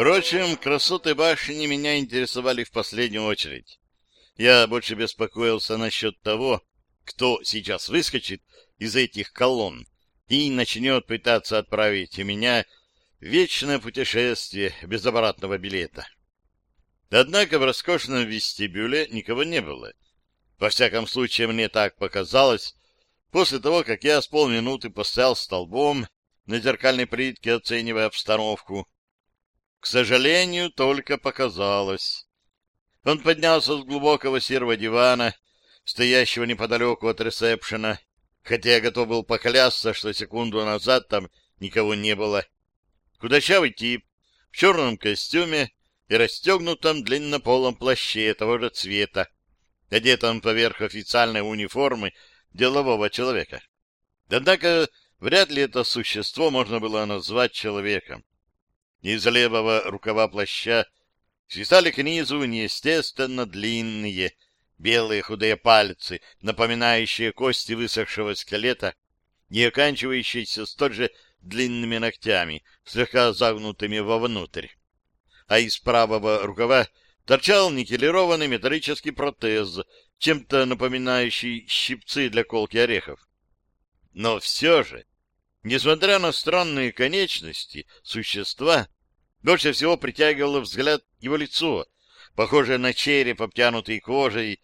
Впрочем, красоты башни меня интересовали в последнюю очередь. Я больше беспокоился насчет того, кто сейчас выскочит из этих колонн и начнет пытаться отправить меня в вечное путешествие без обратного билета. Однако в роскошном вестибюле никого не было. Во всяком случае, мне так показалось, после того, как я с полминуты постоял столбом на зеркальной плитке, оценивая обстановку. К сожалению, только показалось. Он поднялся с глубокого серого дивана, стоящего неподалеку от ресепшена, хотя я готов был поклясться, что секунду назад там никого не было. Худощавый тип в черном костюме и расстегнутом длиннополом плаще того же цвета, одетом поверх официальной униформы делового человека. Однако вряд ли это существо можно было назвать человеком. Из левого рукава плаща свисали к низу неестественно длинные белые худые пальцы, напоминающие кости высохшего скелета и оканчивающиеся столь же длинными ногтями, слегка загнутыми вовнутрь а из правого рукава торчал никелированный металлический протез, чем-то напоминающий щипцы для колки орехов. Но все же, несмотря на странные конечности существа, больше всего притягивало взгляд его лицо, похожее на череп, обтянутый кожей,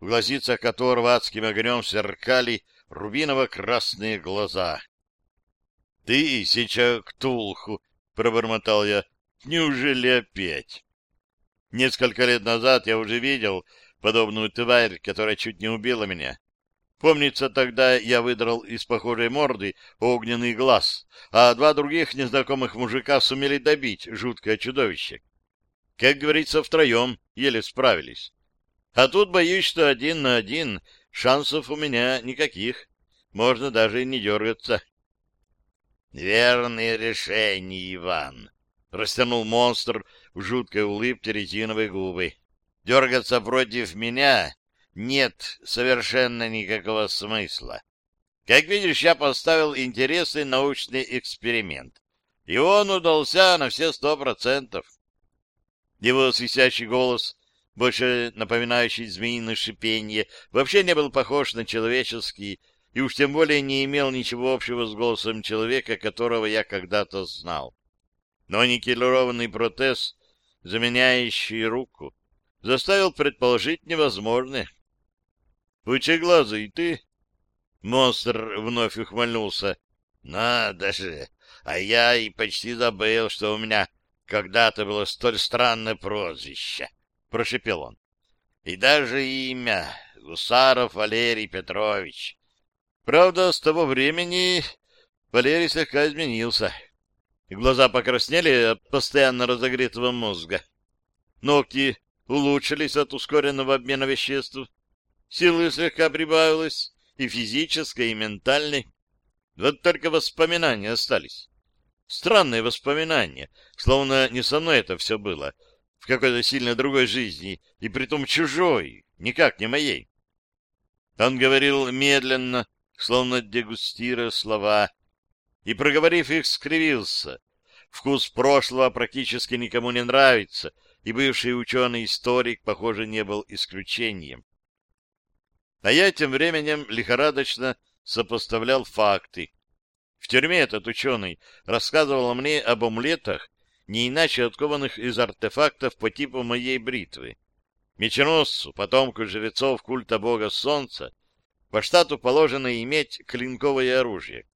в глазицах которого адским огнем сверкали рубиново-красные глаза. — Ты, сейчас Ктулху! — пробормотал я. Неужели опять? Несколько лет назад я уже видел подобную тварь, которая чуть не убила меня. Помнится, тогда я выдрал из похожей морды огненный глаз, а два других незнакомых мужика сумели добить жуткое чудовище. Как говорится, втроем еле справились. А тут боюсь, что один на один шансов у меня никаких. Можно даже не дергаться. — Верное решение, Иван, Растянул монстр в жуткой улыбке резиновой губы. Дергаться против меня нет совершенно никакого смысла. Как видишь, я поставил интересный научный эксперимент. И он удался на все сто процентов. Его свистящий голос, больше напоминающий змеиное шипение, вообще не был похож на человеческий и уж тем более не имел ничего общего с голосом человека, которого я когда-то знал но никелированный протез, заменяющий руку, заставил предположить невозможное. — Пучеглазый ты? Монстр вновь ухмыльнулся. — Надо же! А я и почти забыл, что у меня когда-то было столь странное прозвище, — прошепел он. — И даже имя — Гусаров Валерий Петрович. Правда, с того времени Валерий слегка изменился. — Глаза покраснели от постоянно разогретого мозга. Ногти улучшились от ускоренного обмена веществ. Силы слегка прибавилось, и физической, и ментальной. Вот только воспоминания остались. Странные воспоминания, словно не со мной это все было, в какой-то сильно другой жизни, и притом чужой, никак не моей. Он говорил медленно, словно дегустируя слова, и, проговорив их, скривился. Вкус прошлого практически никому не нравится, и бывший ученый-историк, похоже, не был исключением. А я тем временем лихорадочно сопоставлял факты. В тюрьме этот ученый рассказывал мне об омлетах, не иначе откованных из артефактов по типу моей бритвы. Меченосцу, потомку жрецов культа бога солнца, по штату положено иметь клинковое оружие.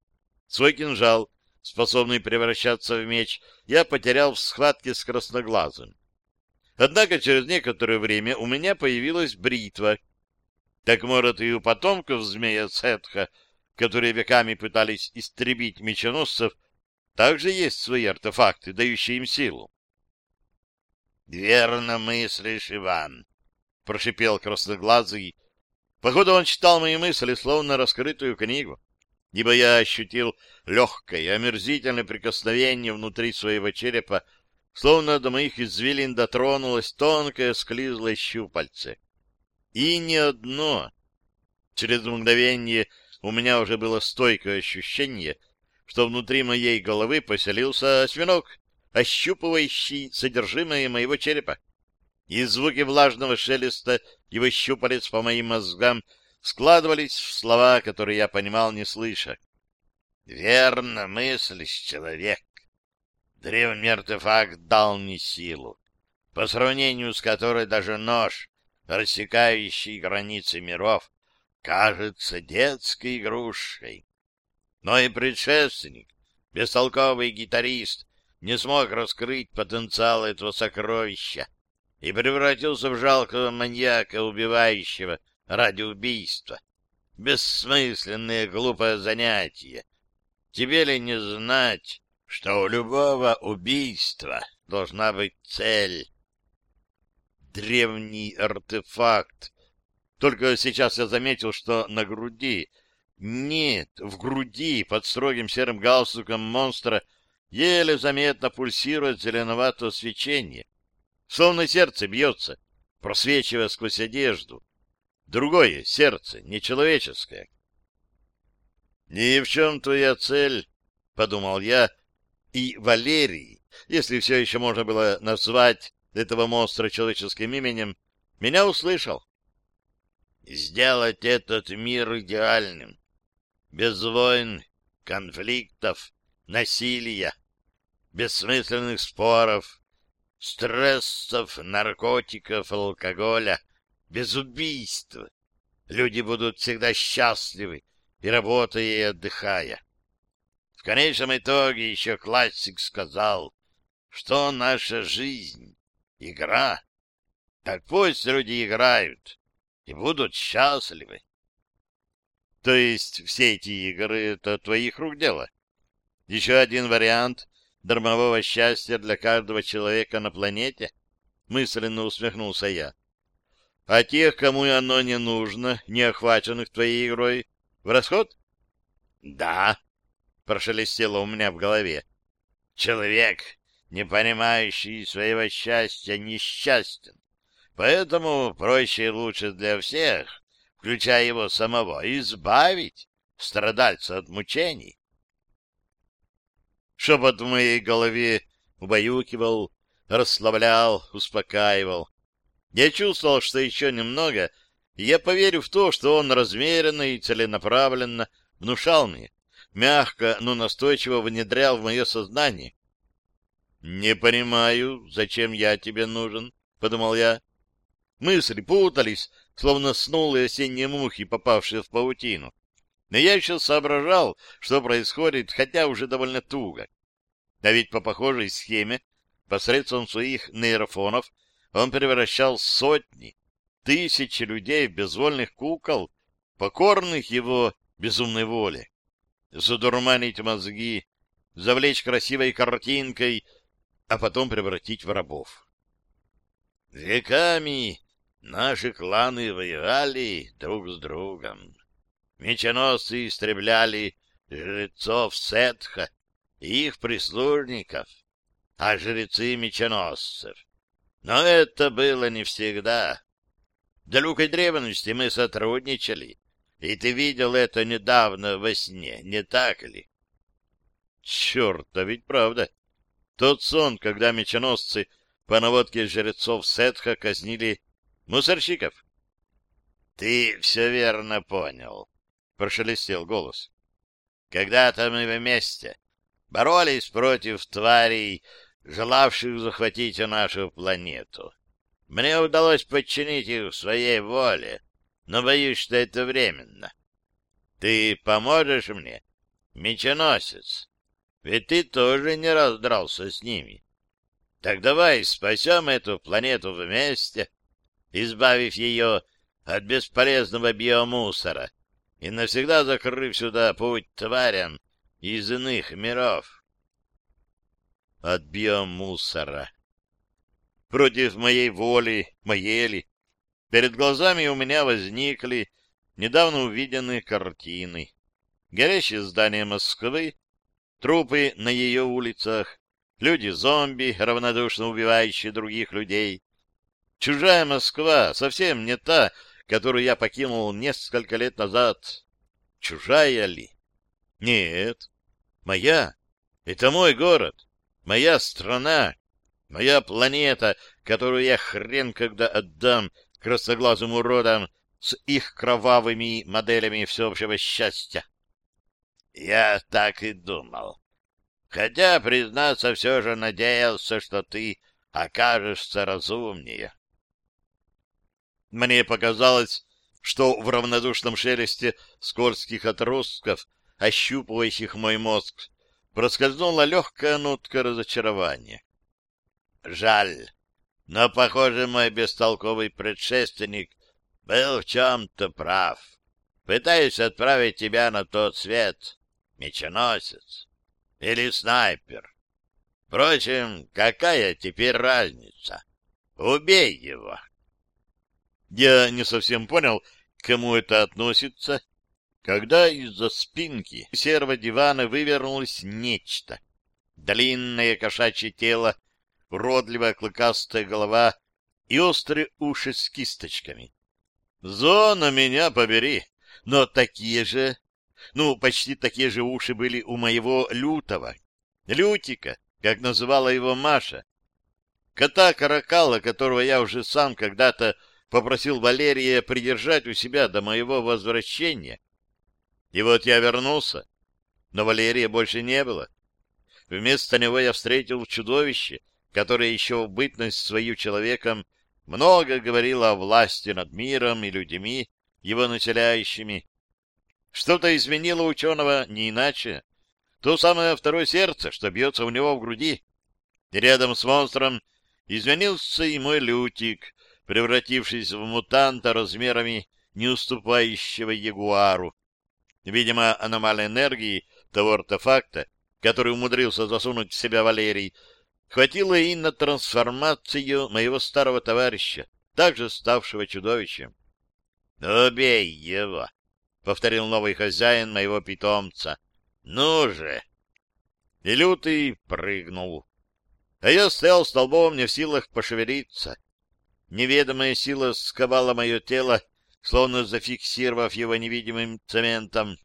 Свой кинжал, способный превращаться в меч, я потерял в схватке с красноглазым. Однако через некоторое время у меня появилась бритва. Так, может, и у потомков змея Сетха, которые веками пытались истребить меченосцев, также есть свои артефакты, дающие им силу. — Верно мыслишь, Иван, — прошипел красноглазый. Походу, он читал мои мысли, словно раскрытую книгу ибо я ощутил легкое, омерзительное прикосновение внутри своего черепа, словно до моих извилин дотронулось тонкое склизлое щупальце. И не одно. Через мгновение у меня уже было стойкое ощущение, что внутри моей головы поселился осьминог, ощупывающий содержимое моего черепа. И звуки влажного шелеста его щупалец по моим мозгам складывались в слова, которые я понимал, не слыша. «Верно мыслишь, человек. Древний артефакт дал мне силу, по сравнению с которой даже нож, рассекающий границы миров, кажется детской игрушкой. Но и предшественник, бестолковый гитарист, не смог раскрыть потенциал этого сокровища и превратился в жалкого маньяка, убивающего ради убийства. Бессмысленное глупое занятие. Тебе ли не знать, что у любого убийства должна быть цель? Древний артефакт. Только сейчас я заметил, что на груди... Нет, в груди под строгим серым галстуком монстра еле заметно пульсирует зеленоватое свечение. Словно сердце бьется, просвечивая сквозь одежду. Другое сердце, нечеловеческое. «И в чем твоя цель?» — подумал я. И Валерий, если все еще можно было назвать этого монстра человеческим именем, меня услышал. «Сделать этот мир идеальным, без войн, конфликтов, насилия, бессмысленных споров, стрессов, наркотиков, алкоголя, без убийств. Люди будут всегда счастливы, и работая, и отдыхая. В конечном итоге еще классик сказал, что наша жизнь — игра. Так пусть люди играют и будут счастливы. То есть все эти игры — это твоих рук дело? Еще один вариант дармового счастья для каждого человека на планете? Мысленно усмехнулся я. А тех, кому оно не нужно, не охваченных твоей игрой, в расход? Да, прошелестело у меня в голове. Человек, не понимающий своего счастья, несчастен. Поэтому проще и лучше для всех, включая его самого, избавить страдальца от мучений. Шепот в моей голове убаюкивал, расслаблял, успокаивал. Я чувствовал, что еще немного, и я поверю в то, что он размеренно и целенаправленно внушал мне, мягко, но настойчиво внедрял в мое сознание. «Не понимаю, зачем я тебе нужен», — подумал я. Мысли путались, словно снулые осенние мухи, попавшие в паутину. Но я еще соображал, что происходит, хотя уже довольно туго. А ведь по похожей схеме, посредством своих нейрофонов, он превращал сотни, тысячи людей в безвольных кукол, покорных его безумной воле. Задурманить мозги, завлечь красивой картинкой, а потом превратить в рабов. Веками наши кланы воевали друг с другом. Меченосцы истребляли жрецов Сетха и их прислужников, а жрецы меченосцев. Но это было не всегда. В далекой древности мы сотрудничали, и ты видел это недавно во сне, не так ли? Черт, а ведь правда. Тот сон, когда меченосцы по наводке жрецов Сетха казнили мусорщиков. — Ты все верно понял, — прошелестел голос. — Когда-то мы вместе боролись против тварей, желавших захватить нашу планету. Мне удалось подчинить их своей воле, но боюсь, что это временно. Ты поможешь мне, меченосец? Ведь ты тоже не раздрался с ними. Так давай спасем эту планету вместе, избавив ее от бесполезного биомусора и навсегда закрыв сюда путь тварям из иных миров. От биомусора. Против моей воли, моей ли, перед глазами у меня возникли недавно увиденные картины. Горящие здания Москвы, трупы на ее улицах, люди-зомби, равнодушно убивающие других людей. Чужая Москва, совсем не та, которую я покинул несколько лет назад. Чужая ли? Нет, моя. Это мой город. Моя страна, моя планета, которую я хрен когда отдам красноглазым уродам с их кровавыми моделями всеобщего счастья. Я так и думал. Хотя, признаться, все же надеялся, что ты окажешься разумнее. Мне показалось, что в равнодушном шелесте скользких отростков, ощупывающих мой мозг, проскользнула легкая нотка разочарования. Жаль, но, похоже, мой бестолковый предшественник был в чем-то прав. Пытаюсь отправить тебя на тот свет, меченосец или снайпер. Впрочем, какая теперь разница? Убей его. Я не совсем понял, к кому это относится, когда из-за спинки серого дивана вывернулось нечто. Длинное кошачье тело, уродливая клыкастая голова и острые уши с кисточками. Зона меня побери, но такие же, ну, почти такие же уши были у моего лютого, лютика, как называла его Маша. Кота-каракала, которого я уже сам когда-то попросил Валерия придержать у себя до моего возвращения. И вот я вернулся, но Валерия больше не было. Вместо него я встретил чудовище, которое еще в бытность свою человеком много говорило о власти над миром и людьми, его населяющими. Что-то изменило ученого не иначе. То самое второе сердце, что бьется у него в груди. Рядом с монстром изменился и мой лютик, превратившись в мутанта размерами не уступающего ягуару. Видимо, аномальной энергии того артефакта, который умудрился засунуть в себя Валерий, хватило и на трансформацию моего старого товарища, также ставшего чудовищем. «Убей его!» — повторил новый хозяин моего питомца. «Ну же!» И лютый прыгнул. А я стоял столбом, не в силах пошевелиться. Неведомая сила сковала мое тело, словно зафиксировав его невидимым цементом.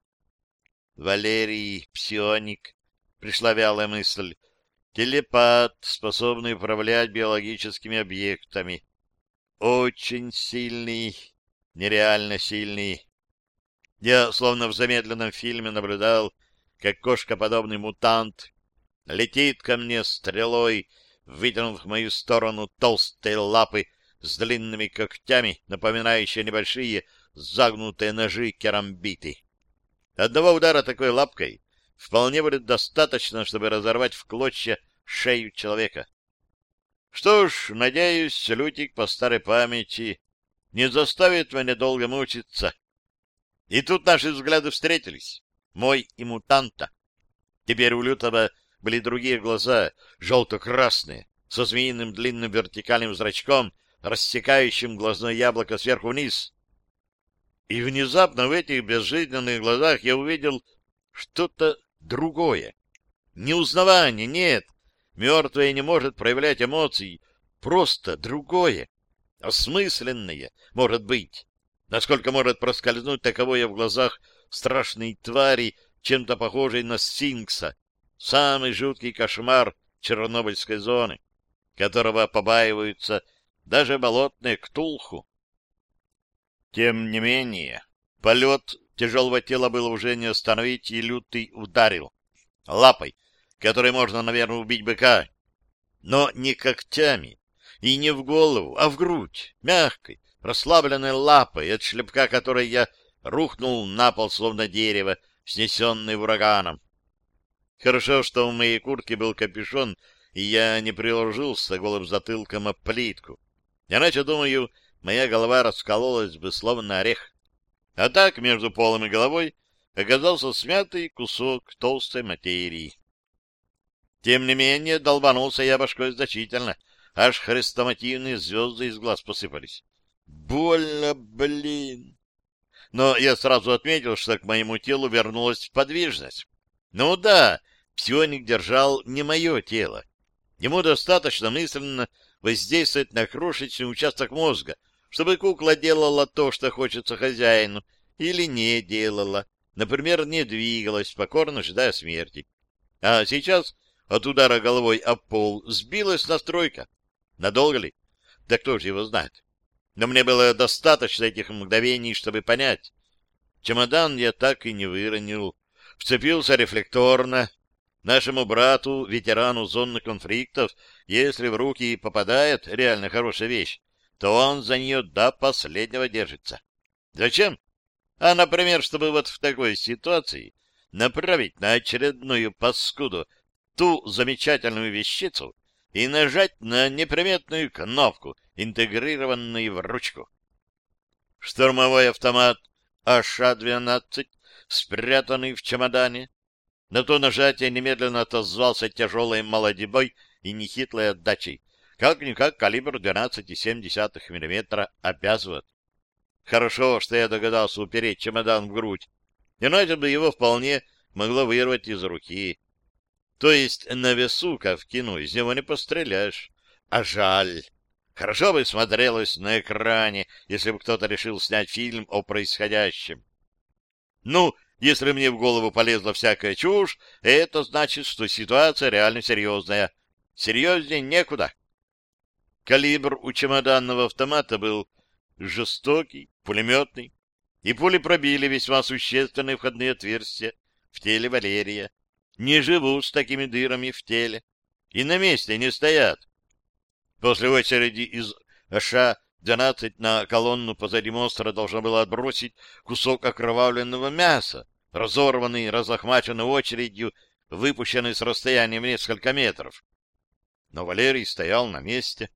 Валерий, псионик, пришла вялая мысль, телепат, способный управлять биологическими объектами. Очень сильный, нереально сильный. Я, словно в замедленном фильме, наблюдал, как кошкоподобный мутант летит ко мне стрелой, вытянув в мою сторону толстые лапы, с длинными когтями, напоминающие небольшие загнутые ножи керамбиты. Одного удара такой лапкой вполне будет достаточно, чтобы разорвать в клочья шею человека. Что ж, надеюсь, Лютик по старой памяти не заставит меня долго мучиться. И тут наши взгляды встретились, мой и мутанта. Теперь у Лютого были другие глаза, желто-красные, со змеиным длинным вертикальным зрачком — рассекающим глазное яблоко сверху вниз. И внезапно в этих безжизненных глазах я увидел что-то другое. Неузнавание, нет. Мертвое не может проявлять эмоций. Просто другое. Осмысленное, может быть. Насколько может проскользнуть таковое в глазах страшной твари, чем-то похожей на сфинкса. Самый жуткий кошмар Чернобыльской зоны, которого побаиваются даже болотные ктулху. Тем не менее, полет тяжелого тела было уже не остановить, и лютый ударил лапой, которой можно, наверное, убить быка, но не когтями и не в голову, а в грудь, мягкой, расслабленной лапой, от шлепка которой я рухнул на пол, словно дерево, снесенное ураганом. Хорошо, что в моей куртке был капюшон, и я не приложился голым затылком об плитку. Иначе, думаю, моя голова раскололась бы словно орех. А так, между полом и головой оказался смятый кусок толстой материи. Тем не менее, долбанулся я башкой значительно, аж хрестомативные звезды из глаз посыпались. Больно, блин! Но я сразу отметил, что к моему телу вернулась подвижность. Ну да, псионик держал не мое тело. Ему достаточно мысленно воздействовать на крошечный участок мозга, чтобы кукла делала то, что хочется хозяину, или не делала, например, не двигалась, покорно ожидая смерти. А сейчас от удара головой об пол сбилась настройка. Надолго ли? Да кто же его знает? Но мне было достаточно этих мгновений, чтобы понять. Чемодан я так и не выронил. Вцепился рефлекторно. Нашему брату, ветерану зонных конфликтов, если в руки попадает реально хорошая вещь, то он за нее до последнего держится. Зачем? А, например, чтобы вот в такой ситуации направить на очередную паскуду ту замечательную вещицу и нажать на неприметную кнопку, интегрированную в ручку. Штурмовой автомат АШ-12, спрятанный в чемодане. На то нажатие немедленно отозвался тяжелой молодебой и нехитлой отдачей. Как-никак калибр 12,7 мм обязывает. Хорошо, что я догадался упереть чемодан в грудь, иначе бы его вполне могло вырвать из руки. То есть на весу, как в кино, из него не постреляешь. А жаль. Хорошо бы смотрелось на экране, если бы кто-то решил снять фильм о происходящем. Ну, если мне в голову полезла всякая чушь, это значит, что ситуация реально серьезная. Серьезнее некуда. Калибр у чемоданного автомата был жестокий, пулеметный, и пули пробили весьма существенные входные отверстия в теле Валерия. Не живут с такими дырами в теле и на месте не стоят. После очереди из АШ-12 на колонну позади монстра должна была отбросить кусок окровавленного мяса, разорванный, разлохмаченной очередью, выпущенный с расстояния в несколько метров. Но Валерий стоял на месте,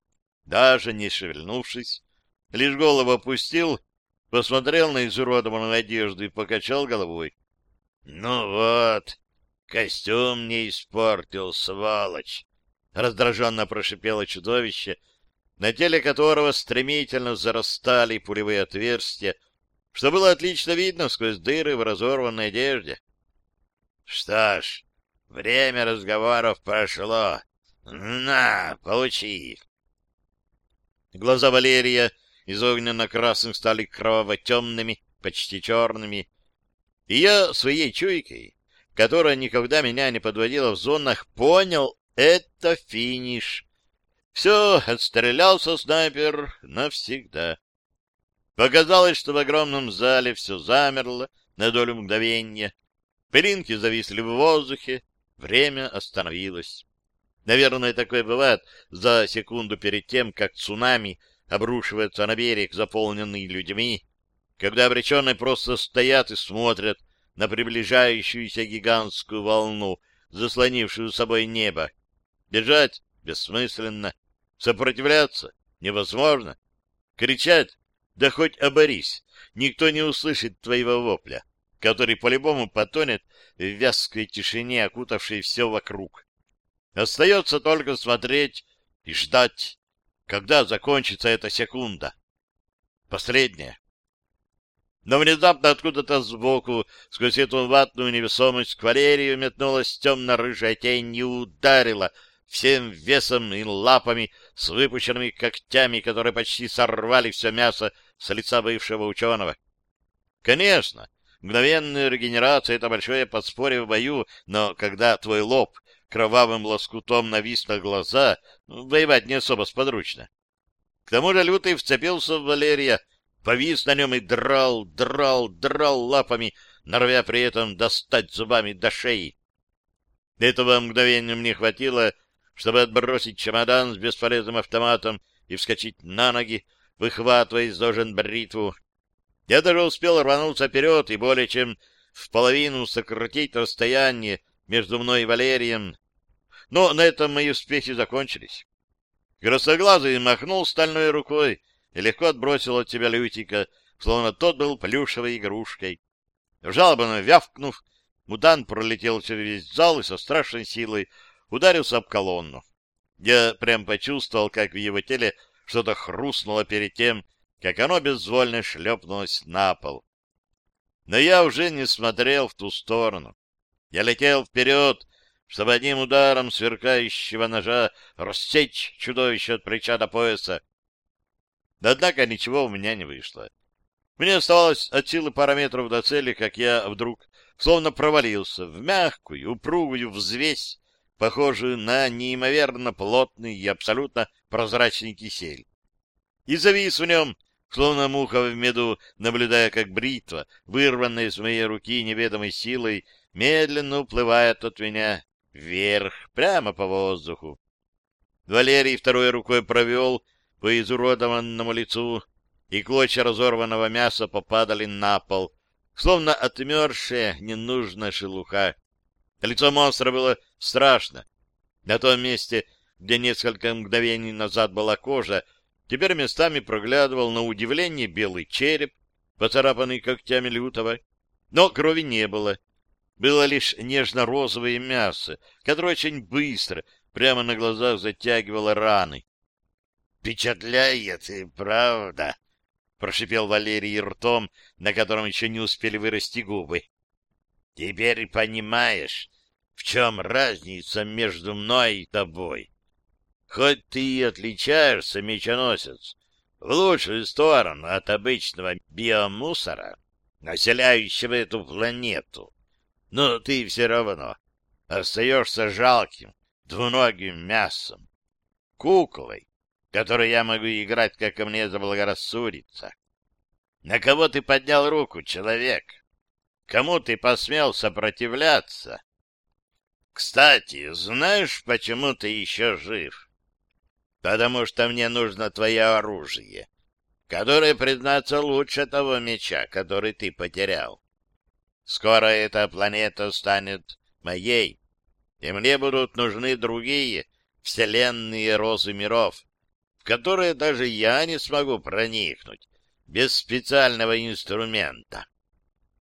даже не шевельнувшись, лишь голову опустил, посмотрел на изуродованную одежду и покачал головой. — Ну вот, костюм не испортил, сволочь! — раздраженно прошипело чудовище, на теле которого стремительно зарастали пулевые отверстия, что было отлично видно сквозь дыры в разорванной одежде. — Что ж, время разговоров прошло. На, получи! Глаза Валерия из огненно-красных стали кроваво-темными, почти черными. И я своей чуйкой, которая никогда меня не подводила в зонах, понял, это финиш. Все, отстрелялся снайпер навсегда. Показалось, что в огромном зале все замерло на долю мгновения. Пылинки зависли в воздухе, время остановилось. Наверное, такое бывает за секунду перед тем, как цунами обрушивается на берег, заполненный людьми, когда обреченные просто стоят и смотрят на приближающуюся гигантскую волну, заслонившую собой небо, Бежать бессмысленно. Сопротивляться невозможно. Кричать, да хоть оборись, никто не услышит твоего вопля, который по-любому потонет в вязкой тишине, окутавшей все вокруг. Остается только смотреть и ждать, когда закончится эта секунда. Последняя. Но внезапно откуда-то сбоку, сквозь эту ватную невесомость, к Валерию метнулась темно-рыжая тень и ударила — всем весом и лапами с выпущенными когтями, которые почти сорвали все мясо с лица бывшего ученого. Конечно, мгновенная регенерация — это большое подспорье в бою, но когда твой лоб кровавым лоскутом навис на глаза, воевать не особо сподручно. К тому же Лютый вцепился в Валерия, повис на нем и драл, драл, драл лапами, норовя при этом достать зубами до шеи. Этого мгновения мне хватило, чтобы отбросить чемодан с бесполезным автоматом и вскочить на ноги, выхватывая из ножен бритву. Я даже успел рвануться вперед и более чем в половину сократить расстояние между мной и Валерием. Но на этом мои успехи закончились. Красоглазый махнул стальной рукой и легко отбросил от себя Лютика, словно тот был плюшевой игрушкой. Жалобно вявкнув, мутант пролетел через весь зал и со страшной силой ударился об колонну. Я прям почувствовал, как в его теле что-то хрустнуло перед тем, как оно безвольно шлепнулось на пол. Но я уже не смотрел в ту сторону. Я летел вперед, чтобы одним ударом сверкающего ножа рассечь чудовище от плеча до пояса. Однако ничего у меня не вышло. Мне оставалось от силы пара метров до цели, как я вдруг словно провалился в мягкую, упругую взвесь похожую на неимоверно плотный и абсолютно прозрачный кисель. И завис в нем, словно муха в меду, наблюдая, как бритва, вырванная из моей руки неведомой силой, медленно уплывает от меня вверх, прямо по воздуху. Валерий второй рукой провел по изуродованному лицу, и клочья разорванного мяса попадали на пол, словно отмерзшая ненужная шелуха. Лицо монстра было страшно. На том месте, где несколько мгновений назад была кожа, теперь местами проглядывал на удивление белый череп, поцарапанный когтями лютого. Но крови не было. Было лишь нежно-розовое мясо, которое очень быстро, прямо на глазах затягивало раны. — Впечатляет, и правда, — прошипел Валерий ртом, на котором еще не успели вырасти губы. — Теперь понимаешь, в чем разница между мной и тобой. Хоть ты и отличаешься, мечоносец, в лучшую сторону от обычного биомусора, населяющего эту планету, но ты все равно остаешься жалким, двуногим мясом, куклой, которой я могу играть, как мне заблагорассудится. На кого ты поднял руку, человек? Кому ты посмел сопротивляться? Кстати, знаешь, почему ты еще жив? Потому что мне нужно твое оружие, которое, признаться, лучше того меча, который ты потерял. Скоро эта планета станет моей, и мне будут нужны другие вселенные розы миров, в которые даже я не смогу проникнуть без специального инструмента.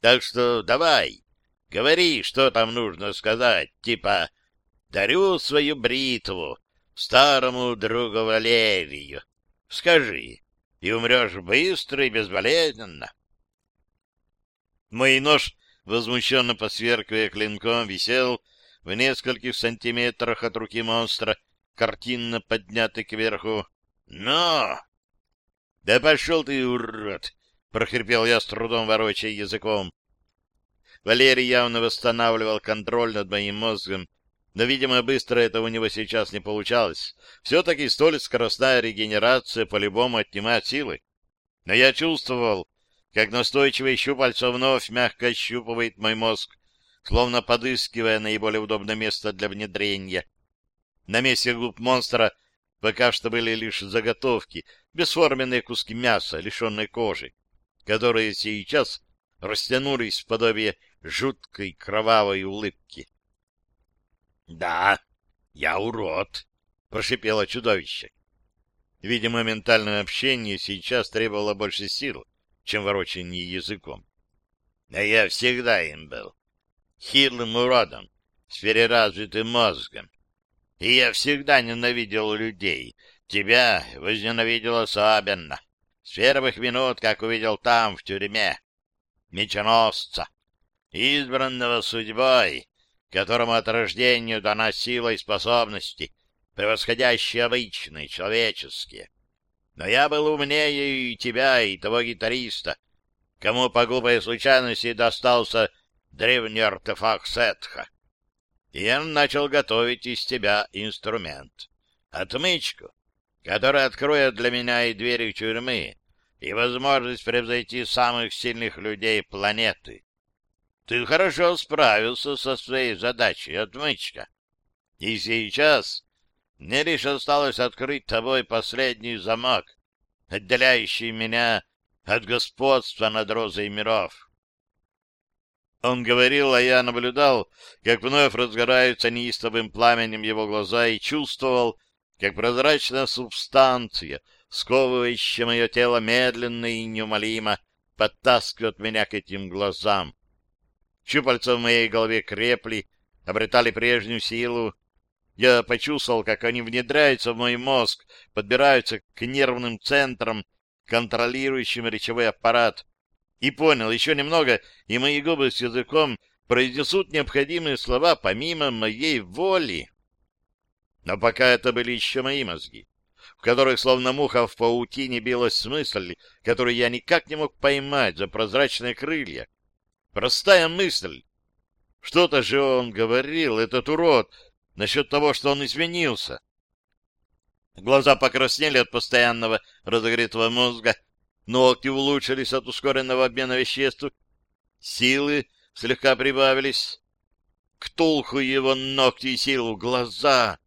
Так что давай, говори, что там нужно сказать, типа «дарю свою бритву старому другу Валерию». Скажи, и умрешь быстро и безболезненно. Мой нож возмущенно посверкивая клинком, висел в нескольких сантиметрах от руки монстра, картинно поднятый кверху. «Но!» «Да пошел ты, урод!» — прохрипел я с трудом ворочая языком. Валерий явно восстанавливал контроль над моим мозгом, но, видимо, быстро это у него сейчас не получалось. Все-таки столь скоростная регенерация по-любому отнимает силы. Но я чувствовал, как настойчивое щупальце вновь мягко ощупывает мой мозг, словно подыскивая наиболее удобное место для внедрения. На месте губ монстра пока что были лишь заготовки, бесформенные куски мяса, лишенной кожи, которые сейчас растянулись в подобие жуткой кровавой улыбки. — Да, я урод, — прошипело чудовище. Видимо, ментальное общение сейчас требовало больше сил, чем ворочание языком. А я всегда им был. Хитрым уродом, с переразвитым мозгом. И я всегда ненавидел людей. Тебя возненавидел особенно. С первых минут, как увидел там, в тюрьме. Меченосца, избранного судьбой, которому от рождения дана сила и способности, превосходящие обычные, человеческие. Но я был умнее и тебя, и того гитариста, кому по глупой случайности достался древний артефакт Сетха. И я начал готовить из тебя инструмент. Отмычку, которая откроет для меня и двери тюрьмы, и возможность превзойти самых сильных людей планеты. Ты хорошо справился со своей задачей, отмычка. И сейчас мне лишь осталось открыть тобой последний замок, отделяющий меня от господства над розой миров. Он говорил, а я наблюдал, как вновь разгораются неистовым пламенем его глаза и чувствовал, как прозрачная субстанция, сковывающая мое тело медленно и неумолимо, подтаскивает меня к этим глазам. Щупальца в моей голове крепли, обретали прежнюю силу, я почувствовал, как они внедряются в мой мозг, подбираются к нервным центрам, контролирующим речевой аппарат. И понял, еще немного, и мои губы с языком произнесут необходимые слова помимо моей воли. Но пока это были еще мои мозги, в которых словно муха в паутине билась мысль, которую я никак не мог поймать за прозрачные крылья. Простая мысль. Что-то же он говорил, этот урод, насчет того, что он изменился. Глаза покраснели от постоянного разогретого мозга, ногти улучшились от ускоренного обмена веществ, силы слегка прибавились. К толху его ногти и силу глаза.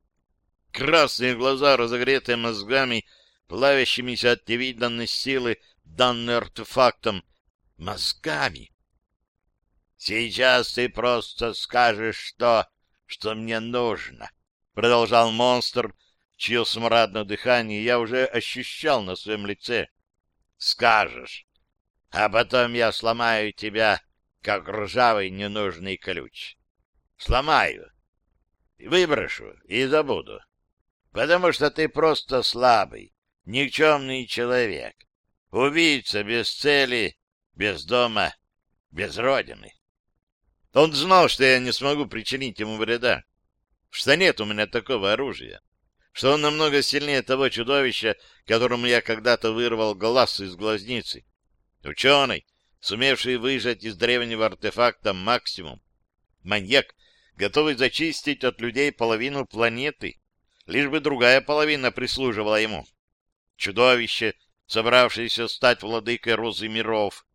Красные глаза, разогретые мозгами, плавящимися от невиданной силы, данной артефактом, мозгами. «Сейчас ты просто скажешь то, что мне нужно», — продолжал монстр, чье смрадное дыхание я уже ощущал на своем лице. «Скажешь, а потом я сломаю тебя, как ржавый ненужный ключ. Сломаю, выброшу и забуду, потому что ты просто слабый, никчемный человек, убийца без цели, без дома, без родины. Он знал, что я не смогу причинить ему вреда, что нет у меня такого оружия, что он намного сильнее того чудовища, которому я когда-то вырвал глаз из глазницы. Ученый, сумевший выжать из древнего артефакта максимум. Маньяк, готовый зачистить от людей половину планеты, лишь бы другая половина прислуживала ему. Чудовище, собравшееся стать владыкой розы миров.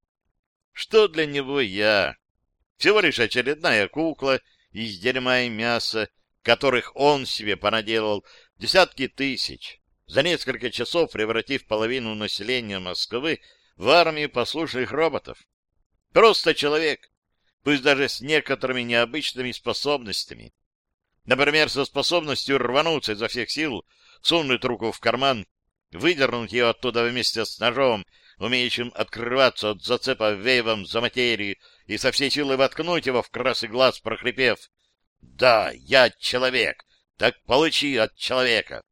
Что для него я? Всего лишь очередная кукла из дерьма и мяса, которых он себе понаделал десятки тысяч, за несколько часов превратив половину населения Москвы в армию послушных роботов. Просто человек, пусть даже с некоторыми необычными способностями. Например, со способностью рвануться изо всех сил, сунуть руку в карман, выдернуть ее оттуда вместе с ножом, умеющим открываться от зацепа вейвом за материю, и со всей силы воткнуть его в красный глаз, прохрипев «Да, я человек, так получи от человека!»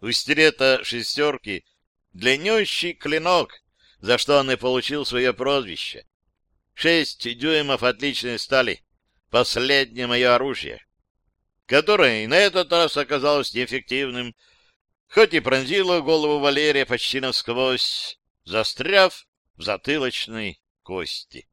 У стилета шестерки длиннющий клинок, за что он и получил свое прозвище. Шесть дюймов отличной стали, последнее мое оружие, которое и на этот раз оказалось неэффективным, хоть и пронзило голову Валерия почти насквозь, застряв в затылочной кости.